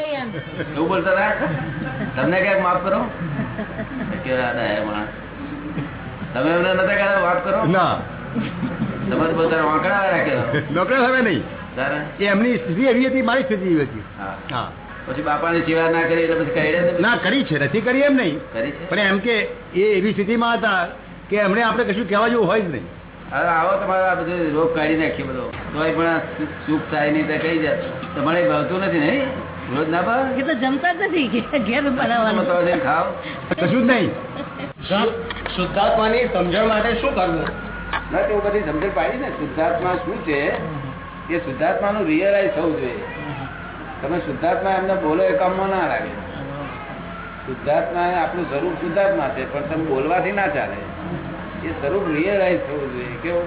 એવું બોલતા તમને ક્યાંક માફ કરો? તમે એમને નતા કહેતા માફ કરો? ના. તમારે પોતાના વાંકડા રાખ્યો નોકરા હવે નહીં. તારે? એમની સ્થિતિ એવી હતી મારી સ્થિતિ એવી હતી. હા. પછી બાપાની સેવા ના કરી એટલે પછી કહી ના કરી છે. નથી કરી એમ નહીં. કરી છે? પણ એમ કે એ એવી સ્થિતિમાં હતા કે એમણે આપણે કશું કહેવા જેવું હોય જ નહીં. હવે આવો તમારે આ બધું રોગ કાઢી નાખીએ બધો. તોય પણ સુખ થાય નહીં તો કઈ જાય. તમારે ભાવતું નથી ને રોજ ના ભાવે તો જમતા જ નથી ઘેર- ઘેર તમે બનાવવાનું તો કશું જ નહીં. શુદ્ધાત્માની સમજણ માટે શું કરવું? ના તો બધી સમજણ પાડી ને. શુદ્ધાત્મા શું છે? એ શુદ્ધાત્માનું રિયલાઇઝ થવું જોઈએ. તમે શુદ્ધાત્મા એમને બોલો એ કામમાં ના લાગે. શુદ્ધાત્મા આપણું સ્વરૂપ શુદ્ધાત્મા છે પણ તમે બોલવાથી ના ચાલે. એ સ્વરૂપ રિયલાઇઝ થવું જોઈએ. કેવું?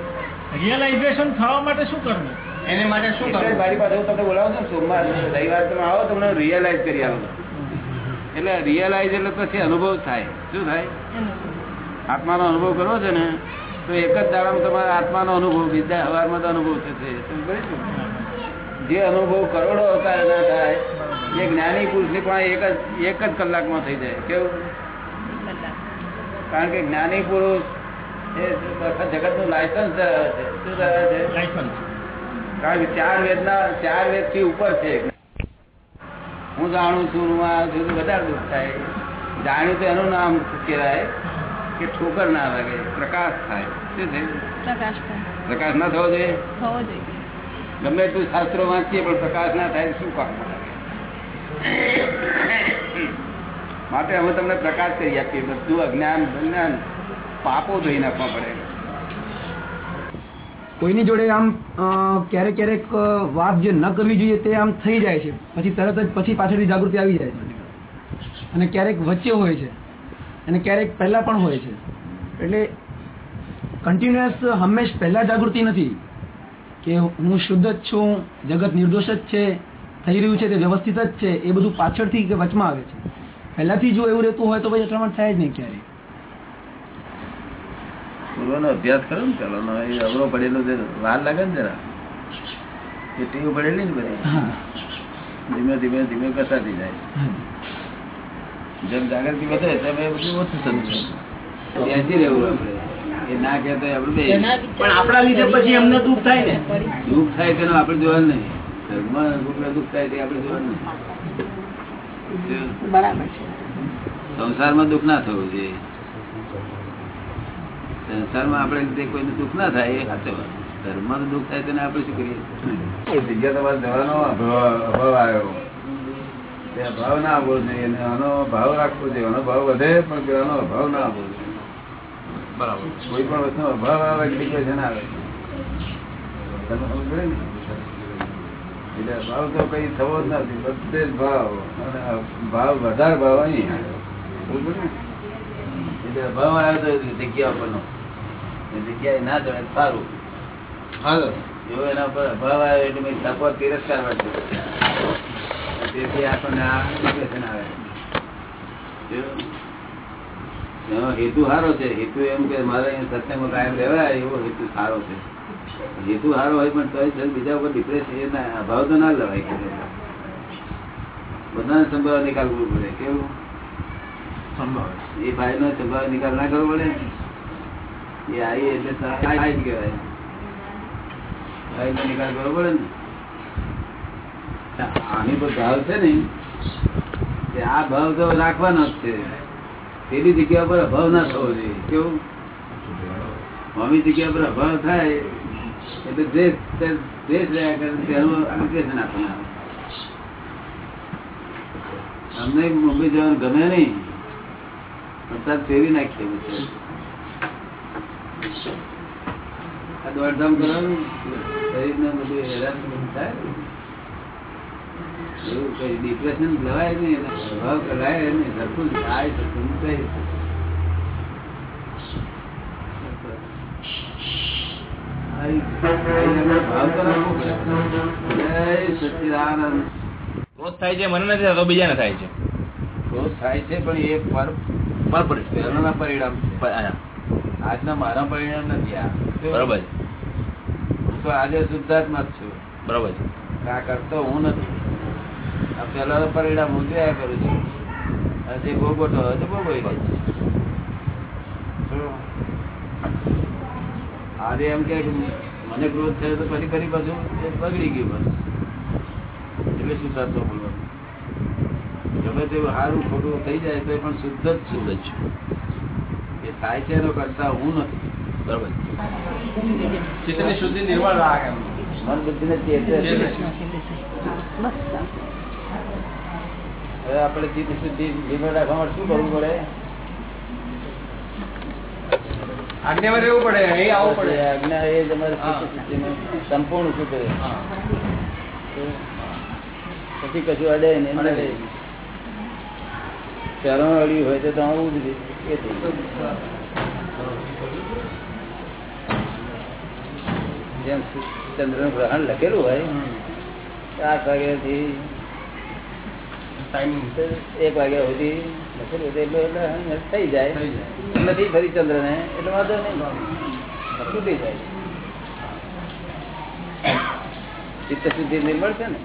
રિયલાઇઝેશન થવા માટે શું કરવું? એને માટે શું કરવું? મારી પાસે હું તમને બોલાવું છું સોમવાર રવિવાર તમે આવો તમને રિયલાઇઝ કરી આવું. એટલે રિયલાઇઝ એટલે પછી અનુભવ થાય. શું થાય? આત્માનો અનુભવ કરવો છે ને તો એક જ દાડામાં તમારા આત્માનો અનુભવ બીજા હવારમાં તો અનુભવ થશે? જે અનુભવ કરોડો અવતાર ના થાય એ જ્ઞાની પુરુષની પણ એક જ એક જ કલાકમાં થઈ જાય. કેવું? કારણ કે જ્ઞાની પુરુષ એ જગતનું લાયસન્સ ધરાવે છે. શું ધરાવે છે? લાયસન્સ કારણ કે ચાર વેદના ચાર વેદથી ઉપર છે. હું જાણું છું હું આ છું વધારે દુઃખ થાય. જાણ્યું તો એનું નામ કહેવાય કે ઠોકર ના લાગે પ્રકાશ થાય. શું છે? પ્રકાશ ના થવો જોઈએ? ગમે એટલું શાસ્ત્રો વાંચીએ પણ પ્રકાશ ના થાય શું કામ માટે અમે તમને પ્રકાશ કરી આપીએ. બધું અજ્ઞાન વિજ્ઞાન પાપો ધોઈ નાખવા પડે. કોઈની જોડે આમ ક્યારેક ક્યારેક વાત જે ન કરવી જોઈએ તે આમ થઈ જાય છે. પછી તરત જ પછી પાછળથી જાગૃતિ આવી જાય છે. અને ક્યારેક વચ્ચે હોય છે. અને ક્યારેક પહેલાં પણ હોય છે. એટલે કન્ટિન્યુઅસ હંમેશ પહેલાં જાગૃતિ નથી કે હું શુદ્ધ જ છું, જગત નિર્દોષ જ છે, થઈ રહ્યું છે, તે વ્યવસ્થિત જ છે, એ બધું પાછળથી કે વચમાં આવે છે. પહેલાંથી જો એવું રહેતું હોય તો પછી અથડામણ થાય જ નહીં ક્યારેય. પૂર્વનો અભ્યાસ કરો ને પેલો ને એ અવરો પડેલો વાર લાગે ને જરા એ ટીવ પડેલી ને બધી. ધીમે ધીમે ધીમે કસાતી જાય. જેમ જાગૃતિ વધે તેમ એ બધું ઓછું સમજે ત્યાંથી રહેવું આપણે. એ ના કહેતો આપણે પણ આપણા લીધે પછી એમને દુઃખ થાય ને. દુઃખ થાય તેનું આપણે જોવાનું નહીં. ઘરમાં દુઃખ દુઃખ થાય તે આપણે જોવાનું નહીં. બરાબર છે. સંસારમાં દુઃખ ના થવું જોઈએ. સંસારમાં આપણે લીધે કોઈને દુઃખ ના થાય એ સાચો. ધર્મમાં દુઃખ થાય તેને આપણે શું કરીએ જગ્યા તમારે જવાનો અભાવ અભાવ આવ્યો તે અભાવ ના આવવો જોઈએ અને આનો ભાવ રાખવો જોઈએ આનો ભાવ વધે પણ પેલાનો અભાવ ના આવવો જોઈએ બરાબર કોઈ પણ વસ્તુનો અભાવ આવે કે ડિપ્રેશન આવે તમે સમજો ને? એટલે ભાવ તો કઈ થવો જ નથી બધે જ ભાવ અને ભાવ વધારે ભાવ અહીં આવ્યો. ને? એટલે અભાવ આવ્યો તો જગ્યા ઉપરનો જગ્યાએ ના જડે સારું. એવો એના ઉપર અભાવ આવ્યો એટલે મેં તપો તિરસ્કાર વર્ત્યો. તેથી આપણને આ depression આવે. એનો હેતુ સારો છે. હેતુ એમ કે મારે અહીંયા સત્સંગમાં કાયમ રહેવાય એવો હેતુ સારો છે. હેતુ સારો હોય પણ તોય છે બીજા ઉપર ડિપ્રેશન એ ના અભાવ તો ના લેવાય કે બધાને સંભાવ નિકાલ કરવો પડે કેવું? એ ભાઈ નો સંભાવ નિકાલ ના કરવો પડે? આની પર ભાવ છે ને આ ભાવ તો રાખવાનો જ છે. પેલી જગ્યા પર અભાવ ના થવો જોઈએ. કેવું? મમ્મી જગ્યા પર અભાવ થાય, એટલે દ્વેષ દ્વેષ રહ્યા કરે તેનું અનુકેશન આપણને આવે. અમને મુંબઈ જવાનું ગમે નહીં તાર ફેરવી નાખીએ. આ દોડધામ કરવાનું શરીરને બધું હેરાન થાય. એવું કઈ ડિપ્રેશન લવાય નહીં એને અભાવ કરાય નહીં સરખું થાય સરખું થઈ ક્રોધ થાય છે મને નથી થતો બીજાને થાય છે. ક્રોધ થાય છે પણ એ પર. પરિણામ છે. આજના મારા પરિણામ નથી આ. બરાબર. હું તો આજે શુદ્ધાત્મા જ છું. બરાબર. છે આ કરતો હું નથી. આ પહેલા પરિણામ હું જોયા કરું છું? અને જે ભોગવટો હતો ભોગવી છે શું? આજે એમ કે મને ક્રોધ થયો તો ફરી ફરી પાછું બગડી ગયું બસ. એટલે શું થતો બોલવાનું ગમે તે સારું ખોટું થઈ જાય તો એ પણ શુદ્ધ જ શુદ્ધ જ એ થાય છે એનો કરતા હું નથી. બરોબર? ચિત્તની શુદ્ધિ નિર્મળ રાગ મન બુદ્ધિ ને ચેતે ચેતે. હવે આપણે ચિત્ત શુદ્ધિ નિર્મળ રાખવા માટે શું કરવું પડે? આજ્ઞામાં રહેવું પડે અહીં આવવું પડે. આજ્ઞા એ તમારે સંપૂર્ણ શું કરે. પછી કશું અડે નહીં. ચરણ અડ્યું હોય તો આવું એ જેમ ચંદ્રનું ગ્રહણ લખેલું હોય. આઠ વાગ્યા થી ટાઈમિંગ એક વાગ્યા સુધી લખેલું તો એટલે થઈ જાય. નથી ફરી ચંદ્ર ને એટલે વાંધો નહીં. તૂટી જાય. ચિત્ત શુદ્ધિ નિર્મળ છે ને.